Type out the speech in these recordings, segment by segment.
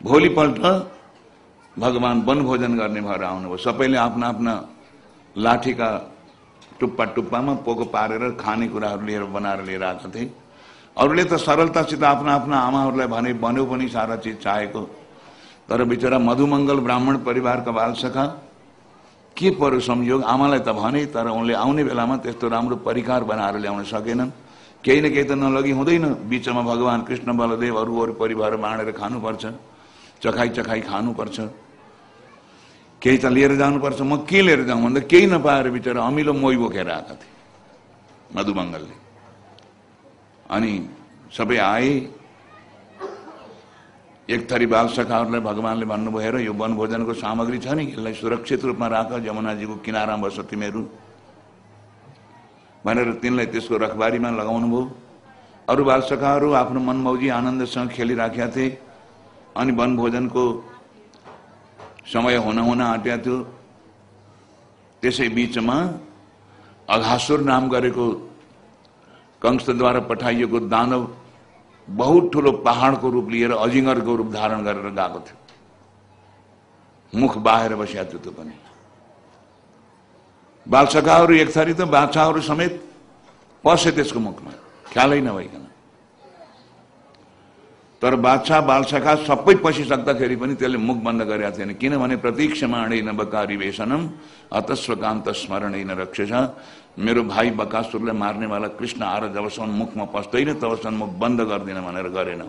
भोलिपल्ट भगवान् वनभोजन गर्ने भएर आउनुभयो। सबैले आफ्ना आफ्ना लाठीका टुप्पा टुप्पामा पोको पारेर खानेकुराहरू लिएर बनाएर लिएर आएका थिए। अरूले त सरलतासित आफ्ना आफ्ना आमाहरूलाई भने बन्यो पनि सारा चिज चाहेको। तर बिचरा मधुमङ्गल ब्राह्मण परिवारका बालसखा के पर्यो संयोग? आमालाई त भने तर उनले आउने बेलामा त्यस्तो राम्रो परिकार बनाएर ल्याउन सकेनन्। केही न केही त नलगी हुँदैन। बिचमा भगवान् कृष्ण बलदेव अरू अरू परिवार बाँडेर खानुपर्छ। चखाइ चखाइ खानुपर्छ। केही त लिएर जानुपर्छ। म के लिएर जाउँ भन्दा केही नपाएर बिचरा अमिलो मोही बोकेर आएका थिए मधुमङ्गलले अनि सबै आए। एक थरी बाल सखाहरूलाई भगवान्ले भन्नुभयो हेर यो वनभोजनको सामग्री छ नि? यसलाई सुरक्षित रूपमा राख जमुनाजीको किनारामा बस तिमीहरू। भनेर तिनलाई त्यसको रखबारीमा लगाउनु भयो अरू बालसखाहरू आफ्नो मनमौजी आनन्दसँग खेलिराखेका थिए। अनि वनभोजनको समय हुन हुन आँट्या थियो त्यसै बिचमा अघासुर नाम गरेको कंसद्वारा पठाइएको दानव बहुत ठुलो पहाडको रूप लिएर अजिङ्गरको रूप धारण गरेर गएको थियो। मुख बाहेर बसिया थियो त्यो पनि। बालसखाहरू एक थरी त बाछाहरू समेत पसे त्यसको मुखमा। ख्यालै नभइकन। तर बादशाह बालसखा सबै पसिसक्दाखेरि पनि त्यसले मुख बन्द गरेका थिएन। किनभने प्रतीक्षमाणै न बकारी वेसनम अतस्वकान्त स्मरणै न रक्षस मेरो भाइ बकासुरलाई मार्नेवाला कृष्ण आएर जबसम्म मुखमा पस्दैन तबसम्म मुख बन्द गर्दिन भनेर गरेन।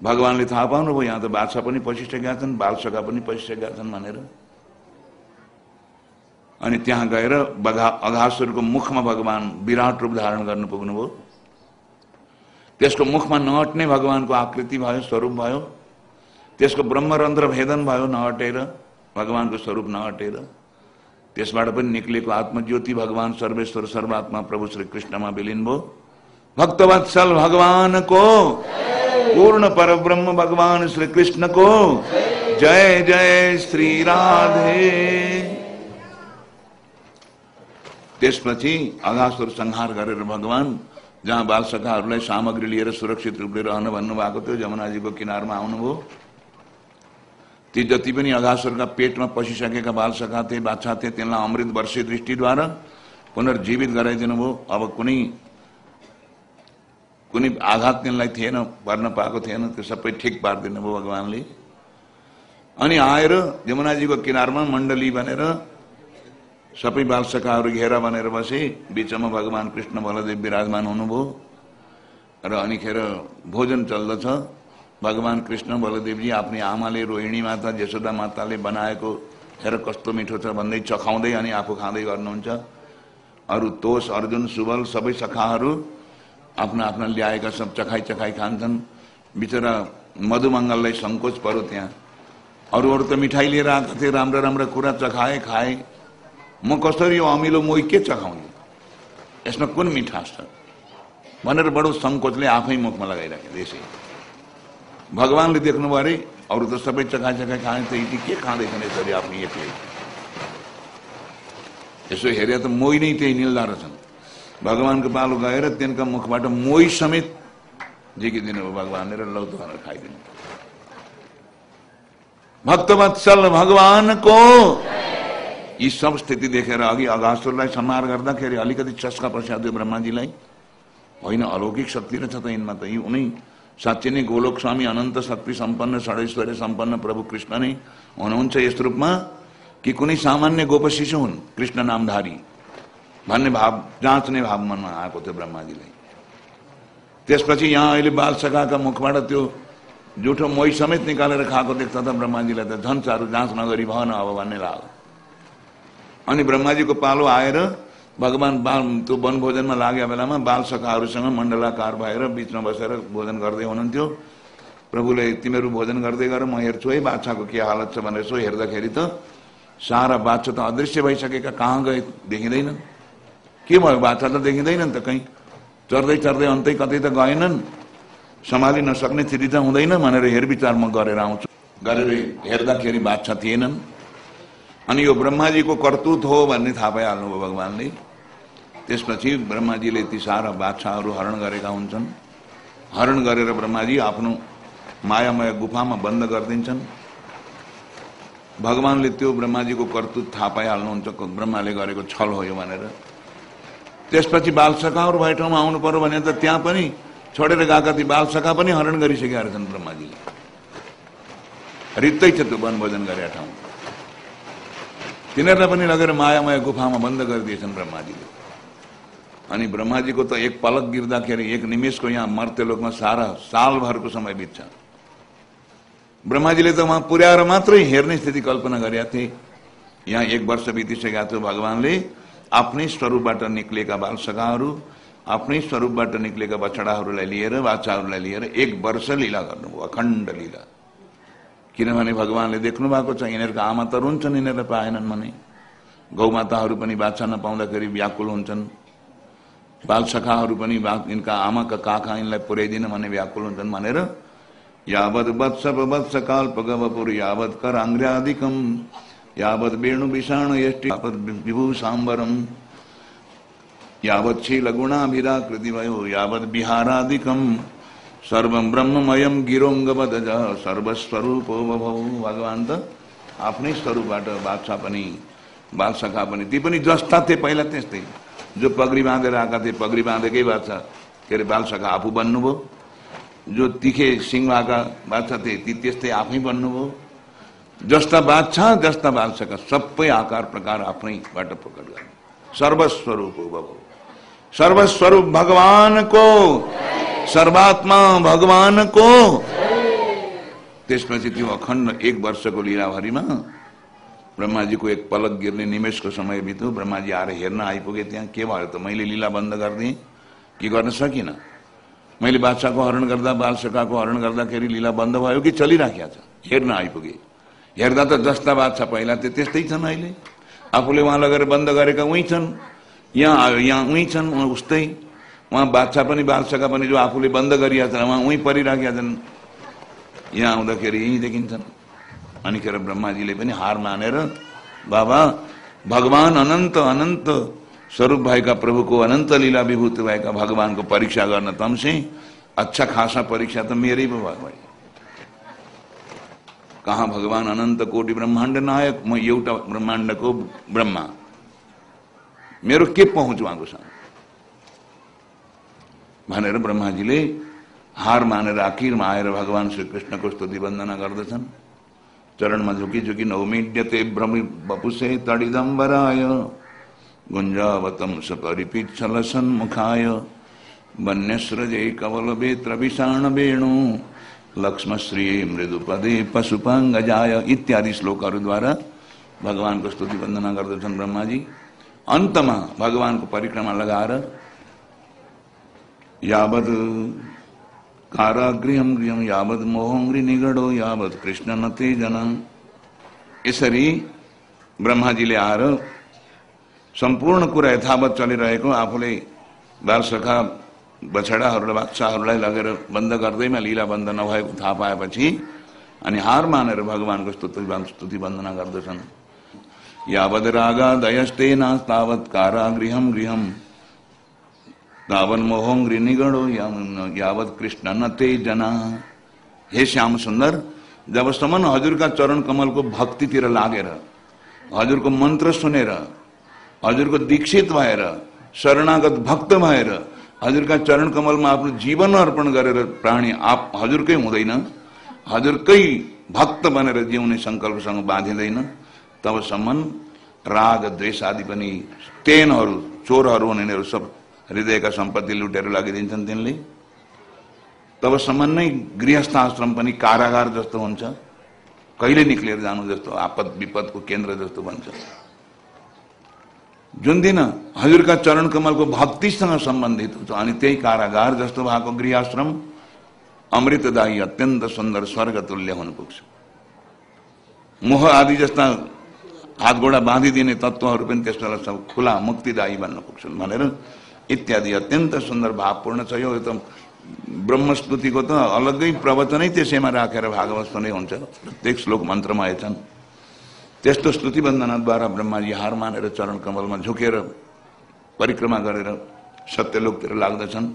भगवान्ले थाहा पाउनुभयो यहाँ त बादशाह पनि पसिसकेका छन् बालसखा पनि पसिसकेका छन् भनेर। अनि त्यहाँ गएर बगा अघासुरको मुखमा भगवान् विराट रूप धारण गर्नु पुग्नुभयो। त्यसको मुखमा नअट्ने भगवान्को आकृति भयो, स्वरूप भयो। त्यसको ब्रह्मरन्ध्र भेदन भयो नअटेर भगवान्को स्वरूप नअटेर त्यसबाट पनि निक्लेको आत्मज्योति भगवान् सर्वेश्वर, सर्वात्मा प्रभु श्री कृष्णमा विलिन भयो। भक्तवत्सल भगवानको, पूर्ण पर ब्रह्म भगवान श्री कृष्णको जय जय श्री राधे। त्यसपछि अगासुर संहार गरेर भगवान् जहाँ बालसखाहरूलाई सामग्री लिएर सुरक्षित रूपले रहन भन्नुभएको थियो जमुनाजीको किनारमा आउनुभयो। ती जति पनि अघासुरका पेटमा पसिसकेका बालसखा थिए बाछा थिए तिनलाई अमृत वर्षे दृष्टिद्वारा पुनर्जीवित गराइदिनु भयो अब कुनै कुनै आघात तिनलाई थिएन पर्न पाएको थिएन त्यो सबै ठिक पारिदिनु भयो भगवान्ले। अनि आएर यमुनाजीको किनारमा मण्डली भनेर सबै बालसखाहरू घेरा बनेर बसे बिचमा भगवान् कृष्ण बलदेव विराजमान हुनुभयो। र अनिखेर भोजन चल्दछ। भगवान् कृष्ण बलदेवजी आफ्नै आमाले रोहिणी माता यशोदा माताले बनाएको हेर कस्तो मिठो छ भन्दै चखाउँदै अनि आफू खाँदै गर्नुहुन्छ। अरू तोष अर्जुन सुबल सबै सखाहरू आफ्ना आफ्ना ल्याएका सब चखाइ चखाइ खान्छन्। बिचरा मधुमङ्गललाई सङ्कोच पर्यो त्यहाँ। अरू अरू त मिठाई लिएर आएका थिए राम्रा राम्रा कुरा चखाए खाए। म कसरी यो अमिलो मोही के चखाउने? यसमा कुन मिठास छ? भनेर बडो सङ्कोचले आफै मुखमा लगाइराखे त्यसै भगवान्ले देख्नुभयो अरे, अरू त सबै चखा चखा खाने त यति के खाँदैछन् यसरी आफ्नो एक्लै यसो हेरे त मोही नै त्यही निल्दा रहेछन् भगवान्को पालो गएर तिनका मुखबाट मोही समेत झिकिदिनु भयो भगवान्ले र लौत भनेर खाइदिनु। भक्तवत्सल, भगवानको यी सब स्थिति देखेर अघि अगासुरलाई संहार गर्दाखेरि अलिकति चस्का पस्यादियो ब्रह्माजीलाई होइन अलौकिक शक्ति रहेछ त यिनमा त यी नै गोलोक स्वामी अनन्त शक्ति सम्पन्न षडैश्वर्य सम्पन्न प्रभु कृष्ण नै हुनुहुन्छ यस रूपमा कि कुनै सामान्य गोप शिशु हुन् कृष्ण नामधारी, भन्ने भाव, जाँच्ने भाव मनमा आएको थियो ब्रह्माजीलाई त्यसपछि यहाँ अहिले बाल सखाका मुखबाट त्यो, जुठो मोही समेत निकालेर खाएको देख्छ त ब्रह्माजीलाई त झन् साह्रो जाँच नगरी भएन अब भन्ने लाग्यो अनि ब्रह्माजीको पालो आएर भगवान् बाल त्यो वनभोजनमा लागेको बेलामा बाल सखाहरूसँग मण्डलाकार भएर बिचमा बसेर भोजन गर्दै हुनुहुन्थ्यो। प्रभुले तिमीहरू भोजन गर्दै गर म हेर्छु है बाछाको के हालत छ भनेर यसो हेर्दाखेरि त सारा बाछा त अदृश्य भइसकेका कहाँ गए देखिँदैनन् के भयो? बाछा त देखिँदैनन् त कहीँ। चढ्दै चढ्दै अन्तै कतै त गएनन्। सम्हालि नसक्ने स्थिति त हुँदैन भनेर हेरविचार म गरेर आउँछु। गरेर हेर्दाखेरि बाछा थिएनन्। अनि यो ब्रह्माजीको कर्तुत हो भन्ने थाहा पाइहाल्नुभयो भगवान्ले। त्यसपछि ब्रह्माजीले ती सारा बादशाहहरू हरण गरेका हुन्छन्। हरण गरेर ब्रह्माजी आफ्नो मायामय गुफामा बन्द गरिदिन्छन्। भगवान्ले त्यो ब्रह्माजीको कर्तुत थाहा पाइहाल्नुहुन्छ ब्रह्माले गरेको छल हो यो भनेर। त्यसपछि बालसखाहरू भए ठाउँमा आउनु पर्यो भने त त्यहाँ पनि छोडेर गएका ती बालसखा पनि हरण गरिसकेका छन् ब्रह्माजीले। रित्तै छ त्यो वनभोजन गरेका ठाउँ तिनीहरूलाई पनि लगेर मायामय गुफामा बन्द गरिदिएछन् ब्रह्माजीले। अनि ब्रह्माजीको त एक पलक गिर्दाखेरि एक निमेषको यहाँ मर्त्यलोकमा सारा सालभरको समय बित्छ। ब्रह्माजीले त उहाँ पुर्याएर मात्रै हेर्ने स्थिति कल्पना गरेका थिए। यहाँ एक वर्ष बितिसकेका थियो भगवान्ले आफ्नै स्वरूपबाट निक्लेका बालसखाहरू आफ्नै स्वरूपबाट निक्लेका बछडाहरूलाई लिएर बाछाहरूलाई लिएर एक वर्ष लीला गर्नुभयो अखण्ड लीला। किनभने भगवान्ले देख्नु भएको छ यिनीहरूको आमा त रुन्छन् यिनीहरूलाई पाएनन् भने। गौमाताहरू पनि बाछा नपाउँदाखेरि व्याकुल हुन्छन्। बालसखाहरू पनि यिनका आमाका काखा यिनलाई पुर्याइदिन भने व्याकुल हुन्छन् भनेर यावद वत्स वत्स काल्प गवपुर यावत कर आंग्र्यादिकम यावत वेणु विषाण यष्टि यावत विभू सांबरम यावत गुणाभिराकृति भयो यावत विहारादिकम। सर्व ब्रह्ममयम गिरोङ्गवदज सर्वस्वरूप भगवान् त आफ्नै स्वरूपबाट बादशाह पनि बादशाह ती जस्ता थिए पहिला त्यस्तै जो पगडी बाँधेर आएका थिए पगडी बाँधेकै बादशाह के अरे बालसखा आफू बन्नुभयो जो तिखे सिंह भएका बादशाह थिए ती त्यस्तै आफै बन्नुभयो जस्ता बादशाह, जस्ता बादशाहका सबै आकार, प्रकार आफ्नैबाट प्रकट गर्ने सर्वस्वरूप बाबु सर्वस्वरूप भगवानको सर्वात्मा भगवानको त्यसपछि त्यो अखण्ड एक वर्षको लीलाभरिमा ब्रह्माजीको एक पलक गिर्ने निमेषको समय बित्यो ब्रह्माजी आएर हेर्न आइपुगे त्यहाँ के भयो त मैले लीला बंद गरिदिएँ के गर्न सकिनँ मैले बादशाहको हरण गर्दा बालसकाको हरण गर्दाखेरि लीला बंद भयो कि चलिराखेको छ हेर्न आइपुगे हेर्दा त जस्ता बादशाह पहिला त त्यस्तै छन् अहिले आफूले उहाँ लगेर बंद गरेका उहीँ छन् यहाँ यहाँ उहीँ छन् उस्तै उहाँ बादशाह पनि बालसका पनि जो आफूले बंद गरिरहेका छन् उहाँ उहीँ परिराखेका छन्। यहाँ आउँदाखेरि यहीँ देखिन्छन्। अनिखेर ब्रह्माजीले पनि हार मानेर, बाबा, भगवान अनन्त अनन्त स्वरूप भएका प्रभुको अनन्त लीला विभूत भएका भगवानको परीक्षा गर्न तमसे अच्छा खासा परीक्षा त मेरै पो भयो। कहाँ भगवान अनन्त कोटि ब्रह्माण्ड नायक, म एउटा ब्रह्माण्डको ब्रह्मा। मेरो के पहुँच उहाँकोसँग भनेर ब्रह्माजीले हार मानेर आखिरमा आएर भगवान श्रीकृष्णको स्तुति वन्दना गर्दछन्। चरणमा झुकी झुकी नौमिड्यते भ्रमि बपुसे तडिदम्बराय गुञ्जावतं सपरिपिच्छलसन्मुखाय वन्यस्रजे कवलवेत्रविषाणवेणु लक्ष्मश्रिये मृदुपदे पशुपाङ्गजाय इत्यादि श्लोकहरूद्वारा भगवानको स्तुति वन्दना गर्दछन् ब्रह्माजी। अन्तमा भगवानको परिक्रमा लगाएर यावद कारागृहम गृहम यावद मोहङ्ग्री निगडो, यावद कृष्ण नते जन यसरी ब्रह्माजीले आएर सम्पूर्ण कुरा यथावत चलिरहेको आफूले बालसखा बछडाहरूलाई बादशाहहरूलाई लगेर बंद गर्दैमा लीला बंद नभएको थाहा पाएपछि अनि हार मानेर भगवानको स्तुति स्तुति वन्दना गर्दछन् यावद रागा दयस्ते तावत कारागृहम गृहम तावन मोहङ्ग्री निगडो यावत कृष्ण न ते जना हे श्याम सुन्दर जबसम्म हजुरका चरण कमलको भक्तितिर लागेर हजुरको मन्त्र सुनेर हजुरको दीक्षित भएर शरणागत भक्त भएर हजुरका चरण कमलमा आफ्नो जीवन अर्पण गरेर प्राणी आप हजुरकै हुँदैन हजुरकै भक्त बनेर जिउने सङ्कल्पसँग बाँधिँदैन तबसम्म राग द्वेष आदि पनि तेनहरू चोरहरू हुनेहरू सब हृदयका सम्पत्ति लुटेर लगिदिन्छन् तिनले। तबसम्म नै गृहस्थ आश्रम पनि कारागार जस्तो हुन्छ। कहिले निक्लिएर जानु जस्तो आपद विपदको केन्द्र जस्तो बन्छ जुन दिन हजुरका चरण कमलको भक्तिसँग सम्बन्धित हुन्छ अनि त्यही कारागार जस्तो भएको गृहश्रम अमृतदायी अत्यन्त सुन्दर स्वर्ग तुल्य हुन पुग्छ। मोह आदि जस्ता हात गोडा बाँधिदिने तत्त्वहरू पनि त्यस बेला सब खुला मुक्तिदायी बन्न पुग्छन् भनेर इत्यादि अत्यन्त सुन्दर भावपूर्ण छ यो त ब्रह्मस्तुतिको त अलग्गै प्रवचनै त्यसैमा राखेर भागवत सुनै हुन्छ। प्रत्येक श्लोक मन्त्रमा छन् त्यस्तो स्तुति वन्दनाद्वारा ब्रह्माजी हार मानेर, चरण कमलमा झुकेर, परिक्रमा गरेर, सत्यलोकतिर लाग्दछन्।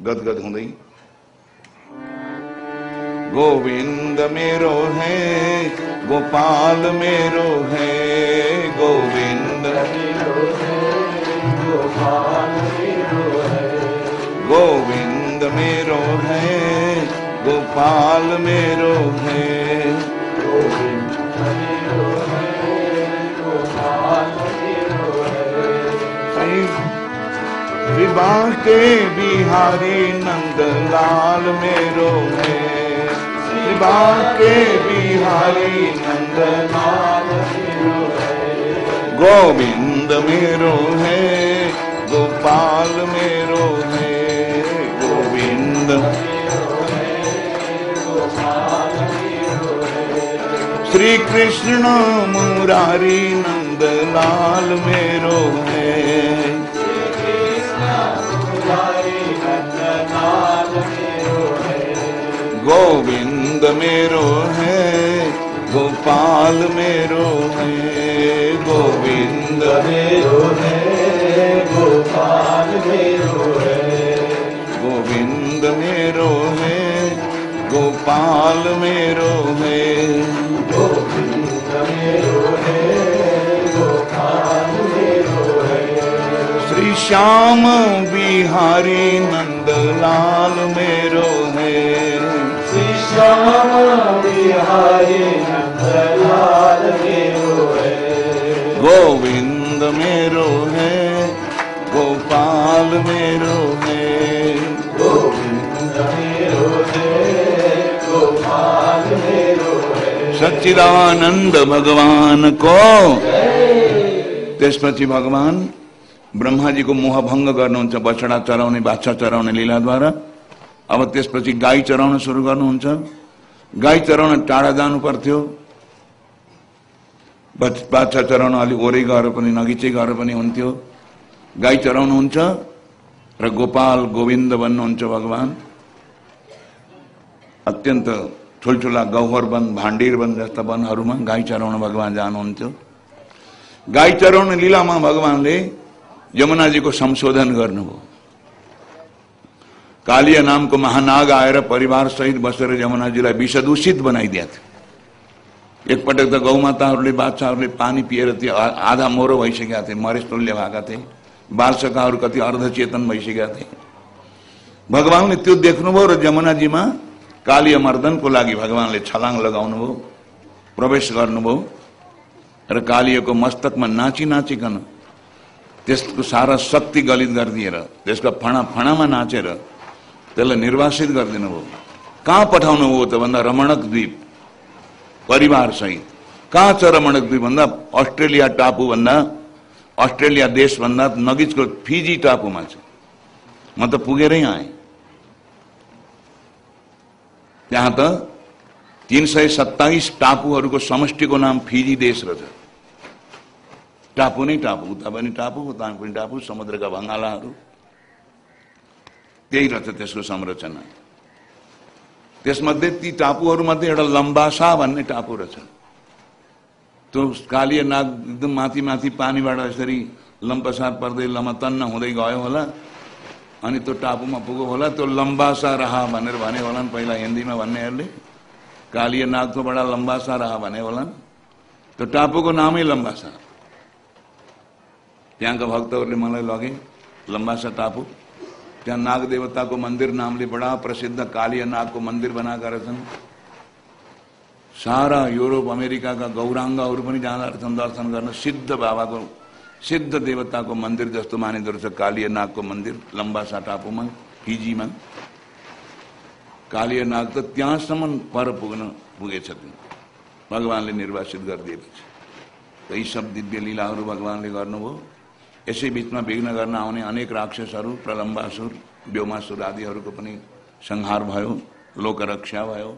गदगद हुँदै गोविंद मेरो है, गोपाल मेरो है गोविंद गोविंद मेरो है, गोपाल मेरो है। विवाह के बिहारी नंदलाल मेरो है। विवाह के बिहारी नंदलाल गोविंद मेरो है। गोपाल मेरो है, गोविंद। श्री कृष्ण मुरारी नंद लाल मेरो है। गोविंद मेरो है, गोपाल मेरो है, गोविंद। मेरो है मेरो है गोविंद मेरो है गोपाल मेरो है गोविंद मेरो है गोपाल मेरो है। श्री श्याम बिहारी नंदलाल मेरो है। श्री श्याम बिहारी नंदलाल मेरो है। गोविंद मेरो गोविंद मेरो मेरो सच्चिदानंद भगवान को। त्यसपछि भगवान ब्रह्माजीको मोह भङ्ग गर्नुहुन्छ बछडा चराउने, बाछा चराउने लीलाद्वारा अब त्यसपछि गाई चराउन सुरु गर्नुहुन्छ गाई चराउन टाढा जानु पर्थ्यो। बाछा चराउन अलिक ओरै गएर पनि, नगिचै गएर पनि हुन्थ्यो। गाई चराउनुहुन्छ र गोपाल गोविन्द बन्नुहुन्छ भगवान। अत्यन्त ठुल्ठुला गौहर वन भाण्डिर वन जस्ता वनहरूमा गाई चराउन भगवान जानुहुन्थ्यो गाई चराउन लीलामा भगवानले यमुनाजीको संशोधन गर्नुभयो कालिया नामको महानाग आएर परिवार सहित बसेर यमुनाजीलाई विषदूषित बनाइदिएको थियो एकपटक त गौमाताहरूले बाछाहरूले पानी पिएर त्यो आधा मोरो भइसकेका थिए मरेस्तुल्य भएका थिए बालसकाहरू कति अर्धचेतन भइसकेका थिए। भगवान्ले त्यो देख्नुभयो र यमुनाजीमा कालीय मर्दनको लागि भगवान्ले छलाङ लगाउनु भयो प्रवेश गर्नुभयो र कालिएको मस्तकमा नाची नाचिकन त्यसको सारा शक्ति गलित गरिदिएर त्यसको फणा फणामा नाचेर त्यसलाई निर्वासित गरिदिनु भयो कहाँ पठाउनु भयो त भन्दा रमणक द्वीप परिवार सहित। कहाँ छ रमणक द्वीप भन्दा अस्ट्रेलिया टापु भन्दा अस्ट्रेलिया देश भन्दा नजिकको फिजी टापुमा छ। म त पुगेरै आएँ। त्यहाँ त तिन सय सत्ताइस टापुहरूको समष्टिको नाम फिजी देश रहेछ टापु नै टापु उता पनि टापु उता पनि टापु समुद्रका भङ्गालाहरू त्यही रहेछ त्यसको संरचना। त्यसमध्ये ती टापुहरूमध्ये एउटा लम्बासा भन्ने टापु रहेछ त्यो कालिय नाग एकदम माथि माथि पानीबाट यसरी लम्पसार पर्दै लमतन्न हुँदै गयो होला। अनि त्यो टापुमा पुग्यो होला। त्यो लम्बासा रहा भनेर भने होलान् पहिला हिन्दीमा भन्नेहरूले। कालिय नाग बडा लम्बासा रहा भने होलान्। त्यो टापुको नामै लम्बासा। त्यहाँका भक्तहरूले मलाई लगे लम्बासा टापु। त्यहाँ नाग देवताको मन्दिर नामले बडा प्रसिद्ध कालिय नागको मन्दिर बनाएका रहेछन्। सारा युरोप अमेरिकाका गौराङ्गहरू पनि जाँदा रहेछन् दर्शन गर्न सिद्ध बाबाको सिद्ध देवताको मन्दिर जस्तो मानिँदो रहेछ कालिय नागको मन्दिर लम्बासा टापुमा फिजीमा कालिय नाग त त्यहाँसम्म पर पुग्न पुगेछ भगवान्ले निर्वासित गरिदिएपछि यी सब दिव्य लीलाहरू भगवान्ले गर्नुभयो यसै बिचमा विघ्न गर्न आउने अनेक राक्षसहरू प्रलम्बासुर व्योमासुर आदिहरूको पनि संहार भयो लोकरक्षा भयो।